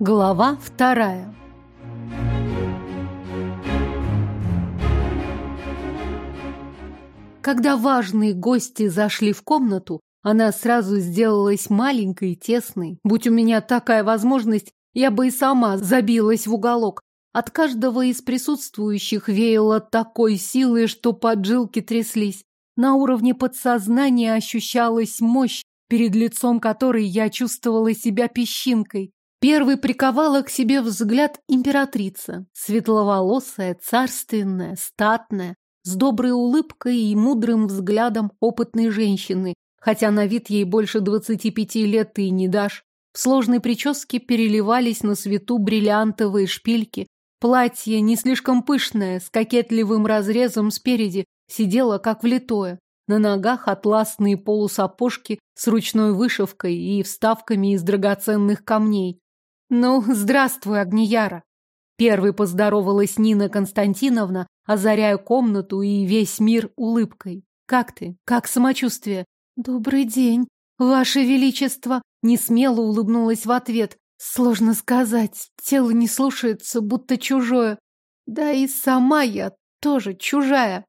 Глава вторая Когда важные гости зашли в комнату, она сразу сделалась маленькой и тесной. Будь у меня такая возможность, я бы и сама забилась в уголок. От каждого из присутствующих веяло такой силой, что поджилки тряслись. На уровне подсознания ощущалась мощь, перед лицом которой я чувствовала себя песчинкой. Первый приковала к себе взгляд императрица. Светловолосая, царственная, статная, с доброй улыбкой и мудрым взглядом опытной женщины, хотя на вид ей больше двадцати пяти лет и не дашь. В сложной прическе переливались на свету бриллиантовые шпильки. Платье не слишком пышное, с кокетливым разрезом спереди, сидело как влитое. На ногах атласные полусапожки с ручной вышивкой и вставками из драгоценных камней. «Ну, здравствуй, Агнияра!» Первой поздоровалась Нина Константиновна, озаряя комнату и весь мир улыбкой. «Как ты? Как самочувствие?» «Добрый день, Ваше Величество!» Несмело улыбнулась в ответ. «Сложно сказать, тело не слушается, будто чужое. Да и сама я тоже чужая».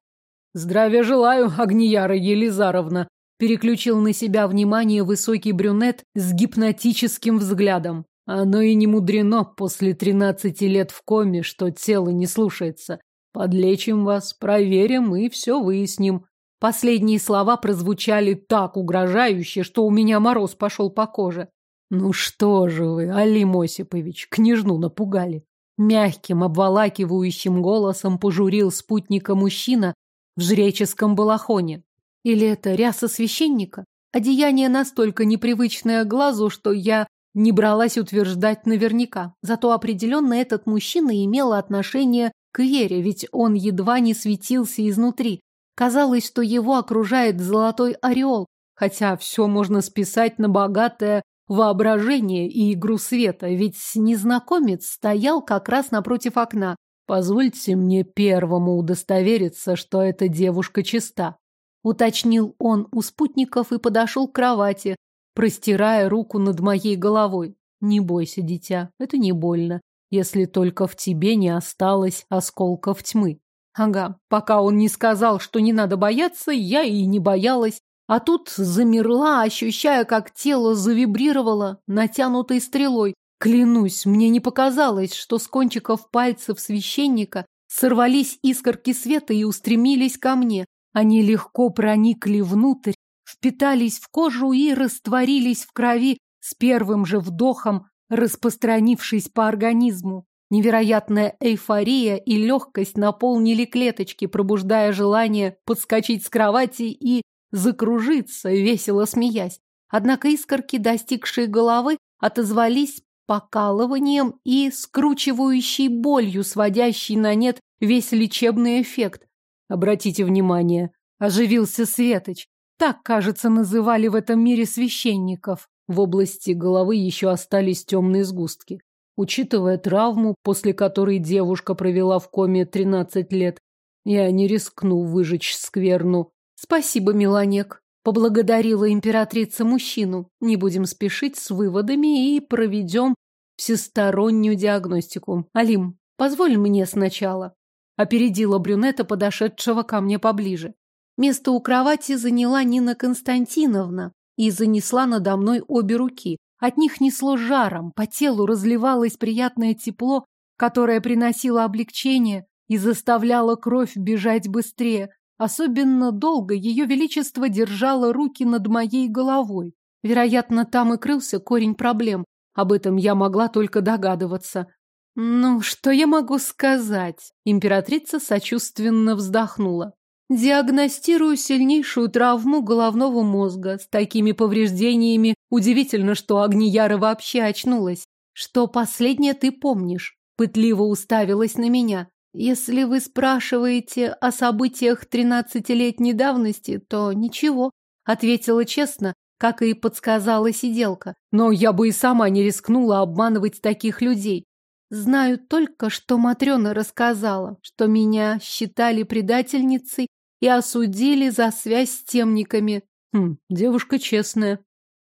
«Здравия желаю, Агнияра Елизаровна!» Переключил на себя внимание высокий брюнет с гипнотическим взглядом. Оно и не мудрено после тринадцати лет в коме, что тело не слушается. Подлечим вас, проверим и все выясним. Последние слова прозвучали так угрожающе, что у меня мороз пошел по коже. Ну что же вы, Алим Осипович, княжну напугали. Мягким, обволакивающим голосом пожурил спутника мужчина в жреческом балахоне. Или это ряса священника? Одеяние настолько непривычное глазу, что я не бралась утверждать наверняка. Зато определенно этот мужчина имел отношение к вере, ведь он едва не светился изнутри. Казалось, что его окружает золотой ореол, хотя все можно списать на богатое воображение и игру света, ведь незнакомец стоял как раз напротив окна. Позвольте мне первому удостовериться, что эта девушка чиста. Уточнил он у спутников и подошел к кровати, простирая руку над моей головой. Не бойся, дитя, это не больно если только в тебе не осталось осколков тьмы. Ага, пока он не сказал, что не надо бояться, я и не боялась. А тут замерла, ощущая, как тело завибрировало натянутой стрелой. Клянусь, мне не показалось, что с кончиков пальцев священника сорвались искорки света и устремились ко мне. Они легко проникли внутрь, впитались в кожу и растворились в крови с первым же вдохом распространившись по организму. Невероятная эйфория и легкость наполнили клеточки, пробуждая желание подскочить с кровати и закружиться, весело смеясь. Однако искорки, достигшие головы, отозвались покалыванием и скручивающей болью, сводящей на нет весь лечебный эффект. Обратите внимание, оживился Светоч. Так, кажется, называли в этом мире священников. В области головы еще остались темные сгустки. Учитывая травму, после которой девушка провела в коме 13 лет, я не рискну выжечь скверну. Спасибо, Миланек. Поблагодарила императрица мужчину. Не будем спешить с выводами и проведем всестороннюю диагностику. Алим, позволь мне сначала. Опередила брюнета, подошедшего ко мне поближе. Место у кровати заняла Нина Константиновна, и занесла надо мной обе руки. От них несло жаром, по телу разливалось приятное тепло, которое приносило облегчение и заставляло кровь бежать быстрее. Особенно долго ее величество держало руки над моей головой. Вероятно, там и крылся корень проблем. Об этом я могла только догадываться. Ну, что я могу сказать? Императрица сочувственно вздохнула. Диагностирую сильнейшую травму головного мозга. С такими повреждениями удивительно, что Агнияра вообще очнулась. Что последнее ты помнишь? Пытливо уставилась на меня. Если вы спрашиваете о событиях тринадцатилетней давности, то ничего. Ответила честно, как и подсказала сиделка. Но я бы и сама не рискнула обманывать таких людей. Знаю только, что Матрена рассказала, что меня считали предательницей и осудили за связь с темниками. Хм, девушка честная.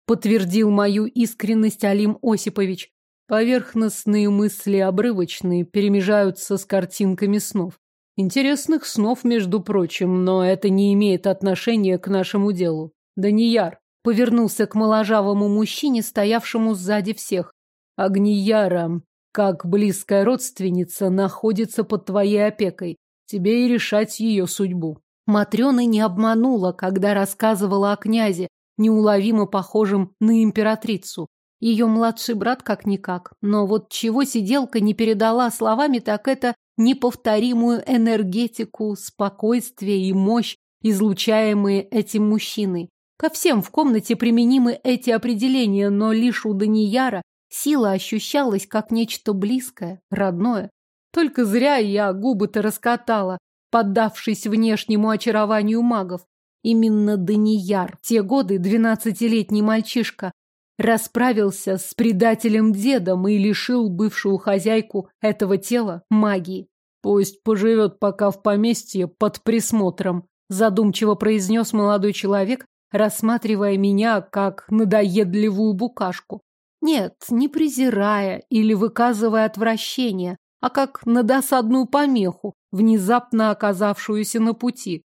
подтвердил мою искренность Алим Осипович. Поверхностные мысли обрывочные перемежаются с картинками снов. Интересных снов, между прочим, но это не имеет отношения к нашему делу. Данияр повернулся к моложавому мужчине, стоявшему сзади всех. Агнияра, как близкая родственница, находится под твоей опекой. Тебе и решать ее судьбу. Матрёна не обманула, когда рассказывала о князе, неуловимо похожем на императрицу. Ее младший брат как-никак. Но вот чего сиделка не передала словами, так это неповторимую энергетику, спокойствие и мощь, излучаемые этим мужчиной. Ко всем в комнате применимы эти определения, но лишь у Данияра сила ощущалась как нечто близкое, родное. Только зря я губы-то раскатала, поддавшись внешнему очарованию магов. Именно Данияр, те годы двенадцатилетний мальчишка, расправился с предателем-дедом и лишил бывшую хозяйку этого тела магии. Пусть поживет пока в поместье под присмотром, задумчиво произнес молодой человек, рассматривая меня как надоедливую букашку. Нет, не презирая или выказывая отвращение, а как на досадную помеху, внезапно оказавшуюся на пути.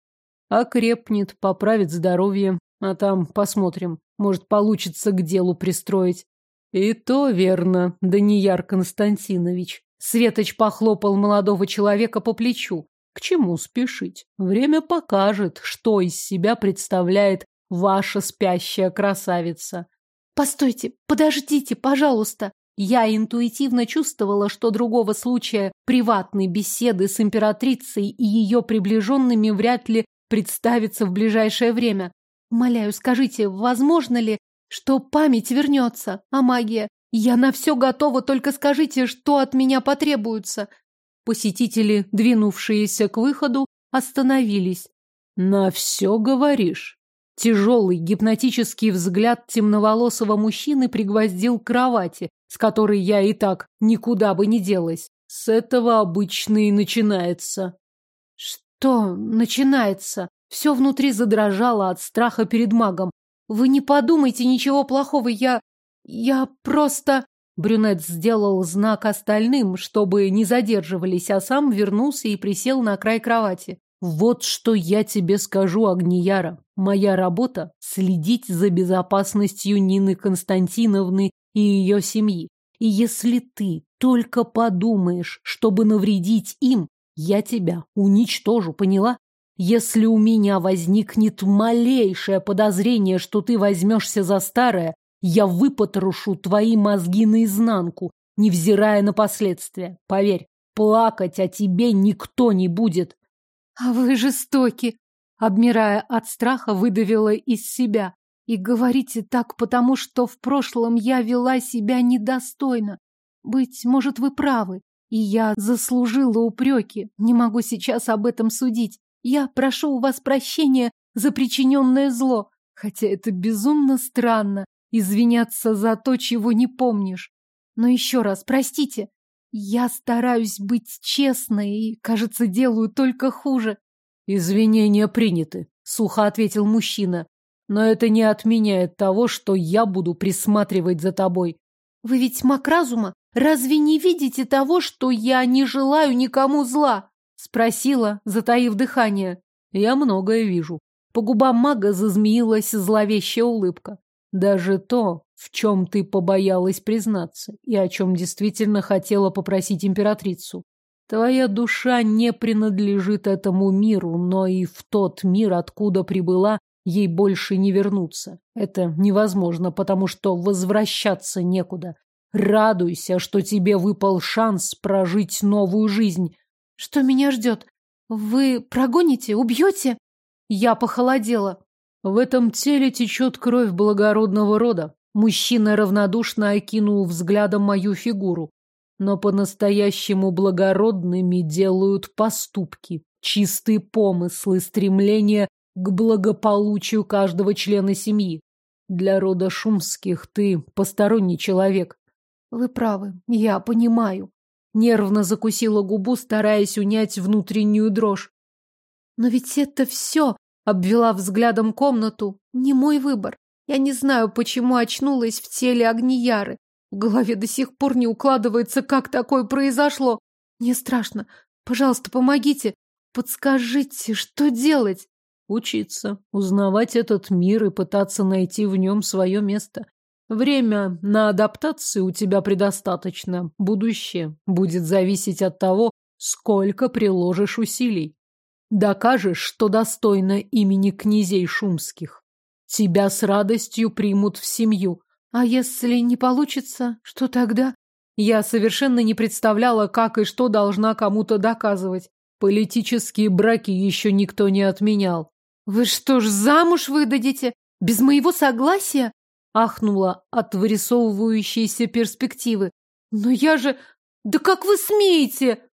Окрепнет, поправит здоровье, а там посмотрим. Может, получится к делу пристроить. И то верно, Данияр Константинович. Светоч похлопал молодого человека по плечу. К чему спешить? Время покажет, что из себя представляет ваша спящая красавица. Постойте, подождите, пожалуйста. Я интуитивно чувствовала, что другого случая приватной беседы с императрицей и ее приближенными вряд ли представится в ближайшее время. Умоляю, скажите, возможно ли, что память вернется, а магия? Я на все готова, только скажите, что от меня потребуется. Посетители, двинувшиеся к выходу, остановились. На все говоришь. Тяжелый гипнотический взгляд темноволосого мужчины пригвоздил к кровати, с которой я и так никуда бы не делась. С этого обычно и начинается. Что начинается? Все внутри задрожало от страха перед магом. Вы не подумайте ничего плохого, я... я просто... Брюнет сделал знак остальным, чтобы не задерживались, а сам вернулся и присел на край кровати. Вот что я тебе скажу, Агнияра. Моя работа — следить за безопасностью Нины Константиновны и ее семьи. И если ты только подумаешь, чтобы навредить им, я тебя уничтожу, поняла? Если у меня возникнет малейшее подозрение, что ты возьмешься за старое, я выпотрошу твои мозги наизнанку, невзирая на последствия. Поверь, плакать о тебе никто не будет. А вы жестоки, обмирая от страха, выдавила из себя. И говорите так, потому что в прошлом я вела себя недостойно. Быть может, вы правы, и я заслужила упреки. Не могу сейчас об этом судить. Я прошу у вас прощения за причиненное зло, хотя это безумно странно извиняться за то, чего не помнишь. Но еще раз, простите, я стараюсь быть честной и, кажется, делаю только хуже. Извинения приняты, сухо ответил мужчина. Но это не отменяет того, что я буду присматривать за тобой. Вы ведь маг разума? Разве не видите того, что я не желаю никому зла? Спросила, затаив дыхание. Я многое вижу. По губам мага зазмеилась зловещая улыбка. Даже то, в чем ты побоялась признаться, и о чем действительно хотела попросить императрицу. Твоя душа не принадлежит этому миру, но и в тот мир, откуда прибыла, ей больше не вернуться. Это невозможно, потому что возвращаться некуда. Радуйся, что тебе выпал шанс прожить новую жизнь, что меня ждет? Вы прогоните, убьете? Я похолодела. В этом теле течет кровь благородного рода. Мужчина равнодушно окинул взглядом мою фигуру. Но по-настоящему благородными делают поступки, чистые помыслы, стремления к благополучию каждого члена семьи. Для рода шумских ты посторонний человек. Вы правы, я понимаю. Нервно закусила губу, стараясь унять внутреннюю дрожь. Но ведь это все, обвела взглядом комнату, не мой выбор. Я не знаю, почему очнулась в теле Огнияры. В голове до сих пор не укладывается, как такое произошло. Мне страшно. Пожалуйста, помогите. Подскажите, что делать? Учиться, узнавать этот мир и пытаться найти в нем свое место. Время на адаптацию у тебя предостаточно. Будущее будет зависеть от того, сколько приложишь усилий. Докажешь, что достойно имени князей шумских. Тебя с радостью примут в семью. А если не получится, что тогда? Я совершенно не представляла, как и что должна кому-то доказывать. Политические браки еще никто не отменял. Вы что ж, замуж выдадите? Без моего согласия? Ахнула от вырисовывающейся перспективы. Но я же... Да как вы смеете?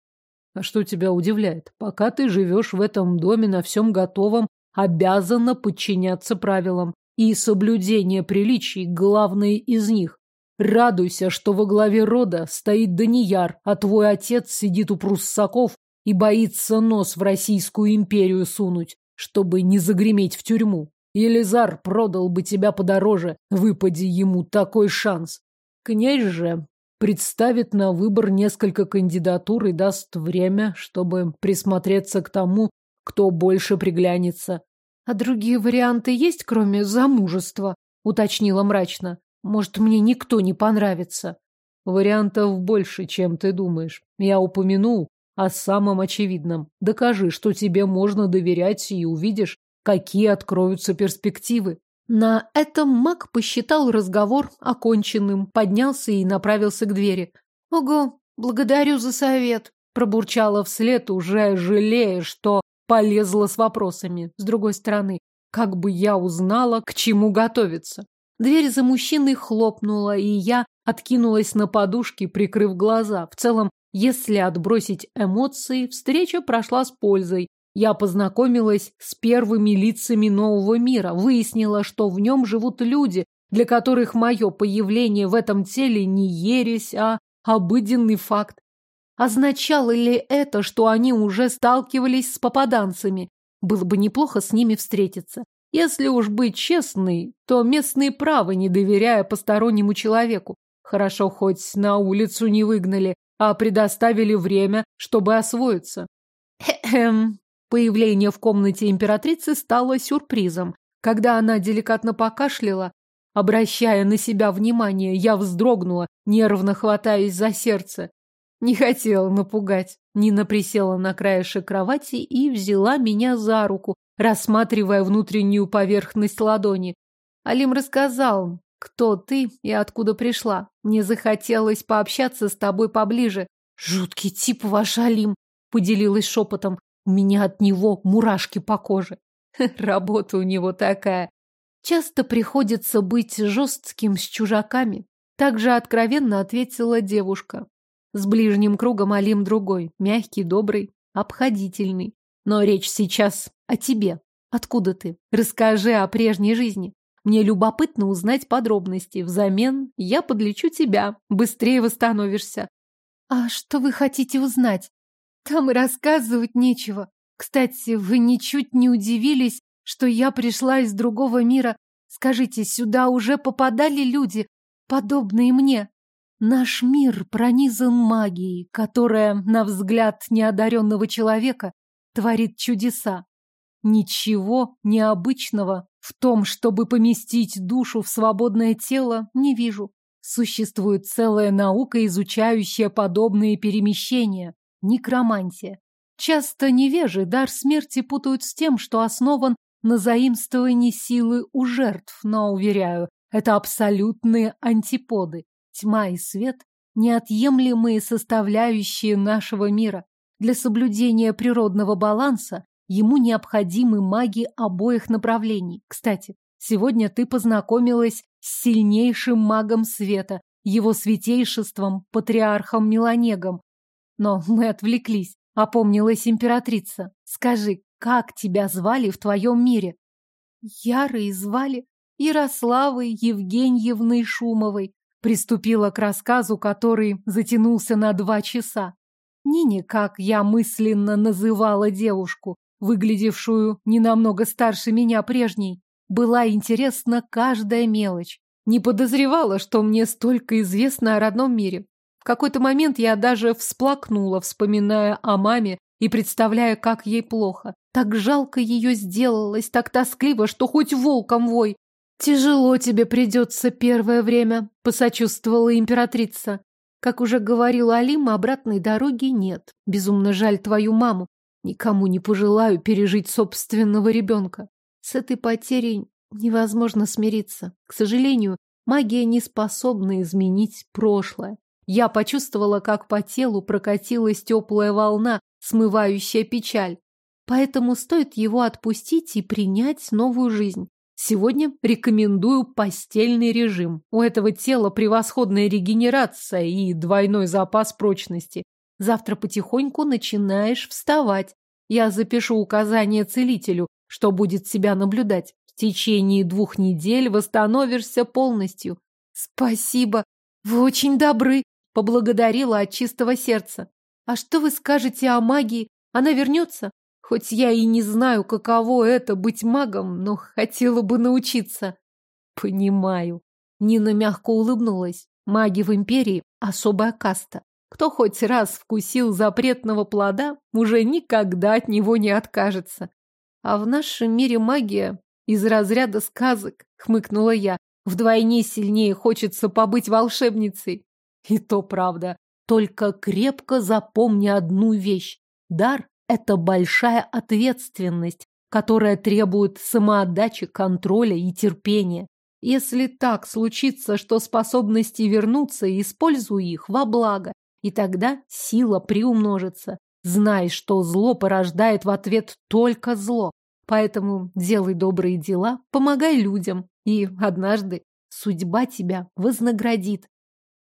А что тебя удивляет? Пока ты живешь в этом доме на всем готовом, обязана подчиняться правилам. И соблюдение приличий – главное из них. Радуйся, что во главе рода стоит Данияр, а твой отец сидит у пруссаков и боится нос в Российскую империю сунуть, чтобы не загреметь в тюрьму. Елизар продал бы тебя подороже, выпади ему такой шанс. Князь же представит на выбор несколько кандидатур и даст время, чтобы присмотреться к тому, кто больше приглянется. А другие варианты есть, кроме замужества? Уточнила мрачно. Может, мне никто не понравится? Вариантов больше, чем ты думаешь. Я упомянул о самом очевидном. Докажи, что тебе можно доверять, и увидишь, какие откроются перспективы. На этом маг посчитал разговор оконченным, поднялся и направился к двери. «Ого, благодарю за совет», – пробурчала вслед, уже жалея, что полезла с вопросами. С другой стороны, как бы я узнала, к чему готовиться. Дверь за мужчиной хлопнула, и я откинулась на подушки, прикрыв глаза. В целом, если отбросить эмоции, встреча прошла с пользой. Я познакомилась с первыми лицами нового мира, выяснила, что в нем живут люди, для которых мое появление в этом теле не ересь, а обыденный факт. Означало ли это, что они уже сталкивались с попаданцами? Было бы неплохо с ними встретиться. Если уж быть честной, то местные правы, не доверяя постороннему человеку. Хорошо, хоть на улицу не выгнали, а предоставили время, чтобы освоиться. Хе-хем. Появление в комнате императрицы стало сюрпризом. Когда она деликатно покашляла, обращая на себя внимание, я вздрогнула, нервно хватаясь за сердце. Не хотела напугать. Нина присела на краешек кровати и взяла меня за руку, рассматривая внутреннюю поверхность ладони. Алим рассказал, кто ты и откуда пришла. Мне захотелось пообщаться с тобой поближе. Жуткий тип ваш Алим, поделилась шепотом. У меня от него мурашки по коже. Работа у него такая. Часто приходится быть жестким с чужаками. Также откровенно ответила девушка. С ближним кругом Алим другой, мягкий, добрый, обходительный. Но речь сейчас о тебе. Откуда ты? Расскажи о прежней жизни. Мне любопытно узнать подробности. Взамен я подлечу тебя. Быстрее восстановишься. А что вы хотите узнать? Там и рассказывать нечего. Кстати, вы ничуть не удивились, что я пришла из другого мира. Скажите, сюда уже попадали люди, подобные мне? Наш мир пронизан магией, которая, на взгляд неодаренного человека, творит чудеса. Ничего необычного в том, чтобы поместить душу в свободное тело, не вижу. Существует целая наука, изучающая подобные перемещения – некромантия. Часто невежи дар смерти путают с тем, что основан на заимствовании силы у жертв, но, уверяю, это абсолютные антиподы. Тьма и свет – неотъемлемые составляющие нашего мира. Для соблюдения природного баланса ему необходимы маги обоих направлений. Кстати, сегодня ты познакомилась с сильнейшим магом света, его святейшеством, патриархом Меланегом. Но мы отвлеклись, опомнилась императрица. Скажи, как тебя звали в твоем мире? Ярой звали Ярославой Евгеньевной Шумовой приступила к рассказу, который затянулся на два часа. Нине, как я мысленно называла девушку, выглядевшую не намного старше меня прежней, была интересна каждая мелочь. Не подозревала, что мне столько известно о родном мире. Какой-то момент я даже всплакнула, вспоминая о маме и представляя, как ей плохо. Так жалко ее сделалось, так тоскливо, что хоть волком вой. «Тяжело тебе придется первое время», — посочувствовала императрица. Как уже говорила Алима, обратной дороги нет. Безумно жаль твою маму. Никому не пожелаю пережить собственного ребенка. С этой потерей невозможно смириться. К сожалению, магия не способна изменить прошлое. Я почувствовала, как по телу прокатилась теплая волна, смывающая печаль. Поэтому стоит его отпустить и принять новую жизнь. Сегодня рекомендую постельный режим. У этого тела превосходная регенерация и двойной запас прочности. Завтра потихоньку начинаешь вставать. Я запишу указание целителю, что будет себя наблюдать. В течение двух недель восстановишься полностью. Спасибо. Вы очень добры. Поблагодарила от чистого сердца. А что вы скажете о магии? Она вернется? Хоть я и не знаю, каково это быть магом, но хотела бы научиться. Понимаю. Нина мягко улыбнулась. Маги в империи – особая каста. Кто хоть раз вкусил запретного плода, уже никогда от него не откажется. А в нашем мире магия из разряда сказок, хмыкнула я. Вдвойне сильнее хочется побыть волшебницей. И то правда. Только крепко запомни одну вещь. Дар это большая ответственность, которая требует самоотдачи, контроля и терпения. Если так случится, что способности вернутся, используй их во благо, и тогда сила приумножится. Знай, что зло порождает в ответ только зло. Поэтому делай добрые дела, помогай людям, и однажды судьба тебя вознаградит.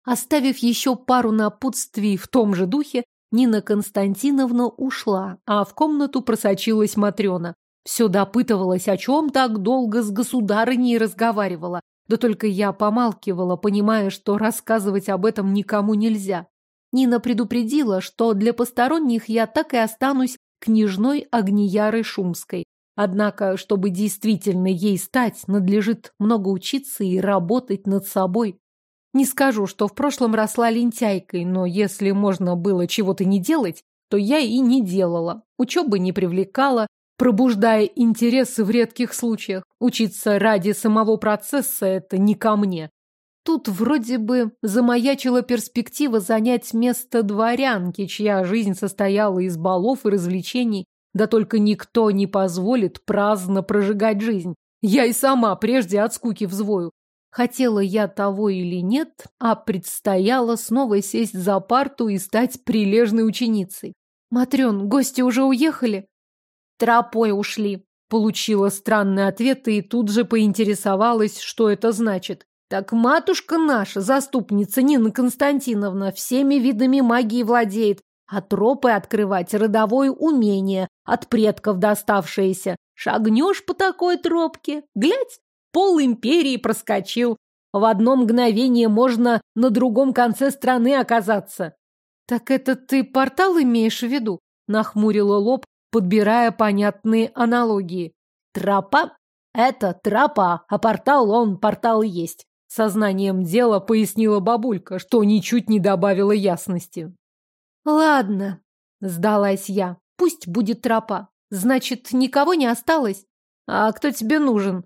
Оставив еще пару напутствий в том же духе, Нина Константиновна ушла, а в комнату просочилась Матрена. Все допытывалась, о чем так долго с государыней разговаривала. Да только я помалкивала, понимая, что рассказывать об этом никому нельзя. Нина предупредила, что для посторонних я так и останусь княжной Огниярой Шумской. Однако, чтобы действительно ей стать, надлежит много учиться и работать над собой. Не скажу, что в прошлом росла лентяйкой, но если можно было чего-то не делать, то я и не делала. Учебы не привлекала, пробуждая интересы в редких случаях. Учиться ради самого процесса – это не ко мне. Тут вроде бы замаячила перспектива занять место дворянки, чья жизнь состояла из балов и развлечений, да только никто не позволит праздно прожигать жизнь. Я и сама прежде от скуки взвою. Хотела я того или нет, а предстояло снова сесть за парту и стать прилежной ученицей. «Матрен, гости уже уехали?» «Тропой ушли», — получила странный ответ и тут же поинтересовалась, что это значит. «Так матушка наша, заступница Нина Константиновна, всеми видами магии владеет, а тропы открывать родовое умение, от предков доставшееся. Шагнешь по такой тропке, глядь, пол империи проскочил. В одно мгновение можно на другом конце страны оказаться. Так это ты портал имеешь в виду? Нахмурила лоб, подбирая понятные аналогии. Тропа — это тропа, а портал он, портал и есть. Сознанием дела пояснила бабулька, что ничуть не добавила ясности. Ладно, сдалась я. Пусть будет тропа. Значит, никого не осталось? А кто тебе нужен?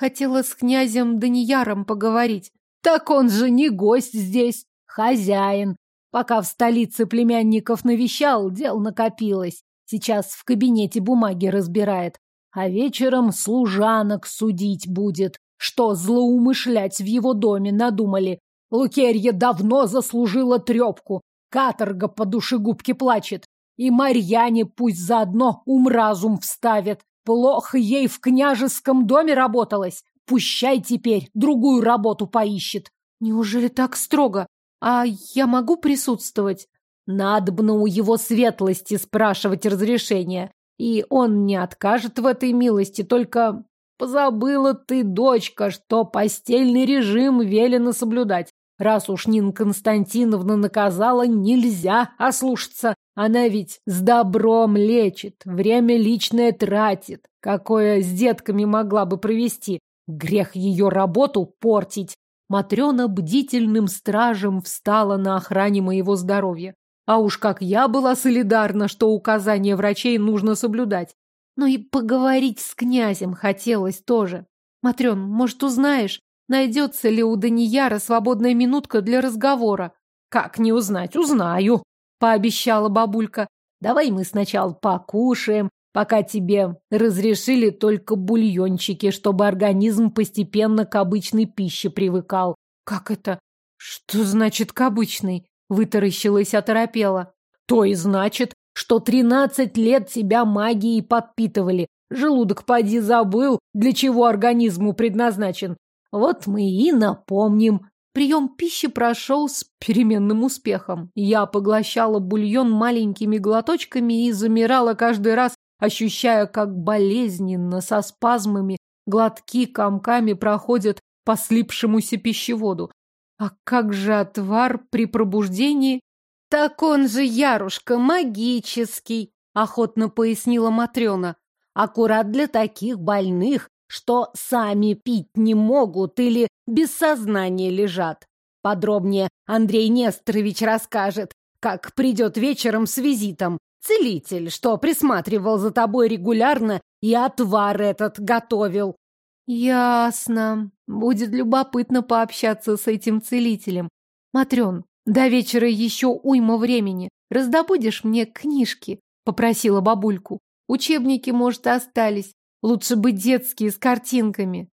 Хотела с князем Данияром поговорить. Так он же не гость здесь, хозяин. Пока в столице племянников навещал, дел накопилось. Сейчас в кабинете бумаги разбирает. А вечером служанок судить будет. Что злоумышлять в его доме надумали. Лукерья давно заслужила трепку. Каторга по душегубке плачет. И Марьяне пусть заодно ум-разум вставит. Плохо ей в княжеском доме работалось. Пущай теперь другую работу поищет. Неужели так строго? А я могу присутствовать? Надобно у его светлости спрашивать разрешения. И он не откажет в этой милости, только позабыла ты, дочка, что постельный режим велено соблюдать. Раз уж Нина Константиновна наказала, нельзя ослушаться. Она ведь с добром лечит, время личное тратит. Какое с детками могла бы провести? Грех ее работу портить. Матрена бдительным стражем встала на охране моего здоровья. А уж как я была солидарна, что указания врачей нужно соблюдать. Но и поговорить с князем хотелось тоже. Матрен, может, узнаешь, найдется ли у Данияра свободная минутка для разговора? Как не узнать? Узнаю, пообещала бабулька. Давай мы сначала покушаем, пока тебе разрешили только бульончики, чтобы организм постепенно к обычной пище привыкал. Как это? Что значит к обычной? Вытаращилась, оторопела. То и значит, что тринадцать лет тебя магией подпитывали. Желудок поди забыл, для чего организму предназначен. Вот мы и напомним. Прием пищи прошел с переменным успехом. Я поглощала бульон маленькими глоточками и замирала каждый раз, ощущая, как болезненно, со спазмами, глотки комками проходят по слипшемуся пищеводу. А как же отвар при пробуждении? Так он же, Ярушка, магический, охотно пояснила Матрена. Аккурат для таких больных, что сами пить не могут или без сознания лежат. Подробнее Андрей Несторович расскажет, как придет вечером с визитом. Целитель, что присматривал за тобой регулярно и отвар этот готовил. Ясно. Будет любопытно пообщаться с этим целителем. Матрен, до вечера еще уйма времени. Раздобудешь мне книжки? Попросила бабульку. Учебники, может, остались. Лучше бы детские с картинками.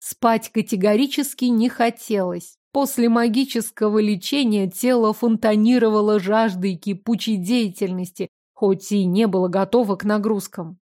Спать категорически не хотелось. После магического лечения тело фонтанировало жаждой кипучей деятельности, хоть и не было готово к нагрузкам.